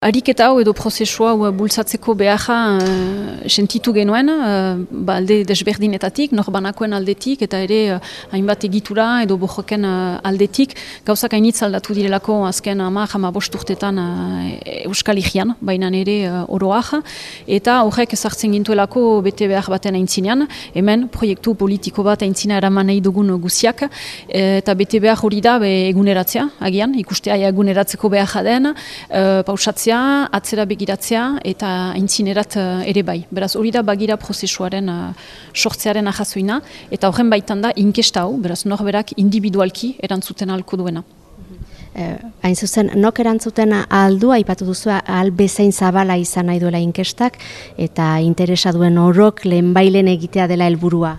Ariketa hau edo prozesua bultzatzeko beharra uh, sentitu genuen, uh, ba alde desberdinetatik, norbanakoen aldetik, eta ere uh, hainbat egitura edo bojoken uh, aldetik. Gauzak hainitz aldatu direlako azken ama jama bosturtetan uh, Euskal Ixian, baina ere uh, oroak, eta horrek ezartzen gintuelako bete behar baten aintzinean, hemen proiektu politiko bat aintzina eraman nahi dugun guziak, eta bete behar hori da be eguneratzea, agian, ikustea eguneratzeko behar den, uh, pausatzea, atzera begiratzea eta aintzinerat uh, ere bai. Beraz, hori da bagira prozesuaren uh, sortzearen ahazoina eta horren baitan da inkesta hau, beraz, norberak individualki erantzuten alko duena. Eh, hain zuzen, nok erantzuten aldua, aipatu duzu, al bezain zabala izan nahi duela inkestak, eta interesa duen horrok lehen bailen egitea dela helburua.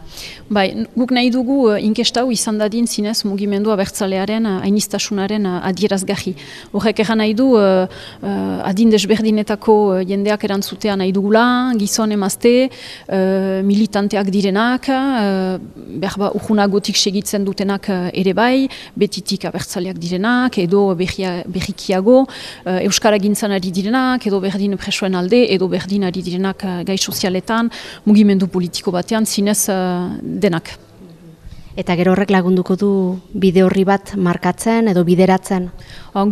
Bai, guk nahi dugu uh, inkestau izan dadin zinez mugimendua bertzalearen uh, ainistasunaren uh, adierazgahi. Horrek egan nahi du adin desberdinetako jendeak erantzutea nahi dugula, gizon emazte, militanteak direnak, uh, berba urguna gotik segitzen dutenak ere bai, betitik abertzaleak direnak, edo berrikiago, uh, Euskara gintzan ari direnak, edo berdin presoen alde, edo berdin ari direnak uh, gai sozialetan, mugimendu politiko batean zinez uh, denak. Eta gero horrek lagunduko du bide horri bat markatzen edo bideratzen?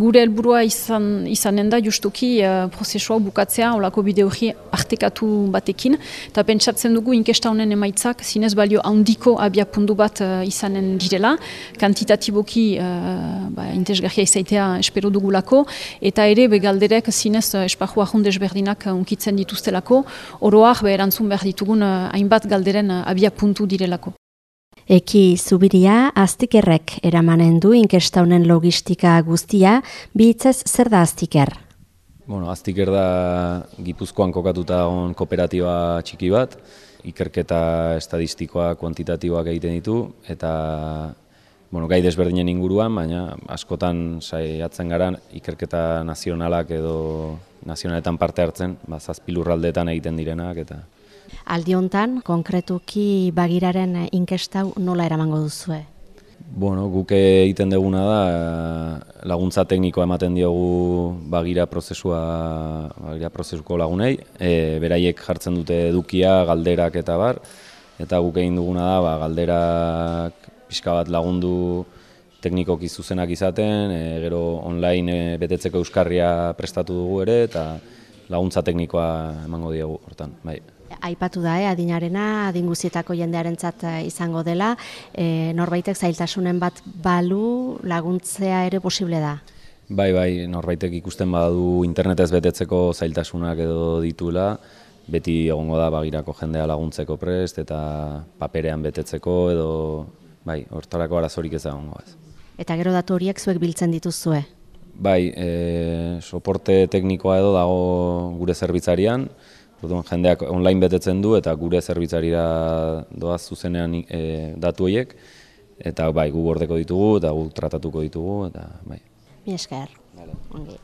Gure helburua izan, izanen da justuki uh, prozesua bukatzea olako bide horri artekatu batekin. Eta pentsatzen dugu inkesta honen emaitzak zinez balio handiko abiapundu bat uh, izanen direla. Kantitatiboki uh, ba, intezgarria izaitea espero dugulako. Eta ere begalderek zinez uh, espahua berdinak uh, unkitzen dituztelako. Oroak beherantzun behar ditugun uh, hainbat galderen uh, abiapuntu direlako. Eki zubiria, aztikerrek eramanen du inkesta honen logistika guztia, bihitzez zer da aztiker? Bueno, aztiker da Gipuzkoan kokatuta on kooperatiba txiki bat, ikerketa estadistikoa, kuantitatiboak egiten ditu, eta bueno, gai desberdinen inguruan, baina askotan saiatzen gara ikerketa nazionalak edo nazionaletan parte hartzen, ba, zazpilurraldetan egiten direnak, eta Aldi hontan konkretuki bagiraren inkestau nola eramango duzue? Bueno, guk egiten deguna da laguntza teknikoa ematen diogu bagira prozesua bagira prozesuko lagunei, e, beraiek jartzen dute edukia, galderak eta bar, eta guk egin duguna da ba, galderak pixka bat lagundu teknikoki zuzenak izaten, e, gero online e, betetzeko euskarria prestatu dugu ere, eta laguntza teknikoa emango diogu hortan. Bai. Aipatu da, eh, adinarena, adin guzietako jendearentzat eh, izango dela, e, norbaitek zailtasunen bat balu laguntzea ere posible da? Bai, bai, norbaitek ikusten badu internetez betetzeko zailtasunak edo ditula, beti egongo da bagirako jendea laguntzeko prest eta paperean betetzeko edo bai, hortarako arazorik ez egongo ez. Eta gero datu horiek zuek biltzen dituzue? Bai, e, soporte teknikoa edo dago gure zerbitzarian, Orduan, jendeak online betetzen du eta gure zerbitzarira doaz zuzenean e, datu horiek eta bai, gu bordeko ditugu eta gu tratatuko ditugu eta bai. Mi esker. Vale.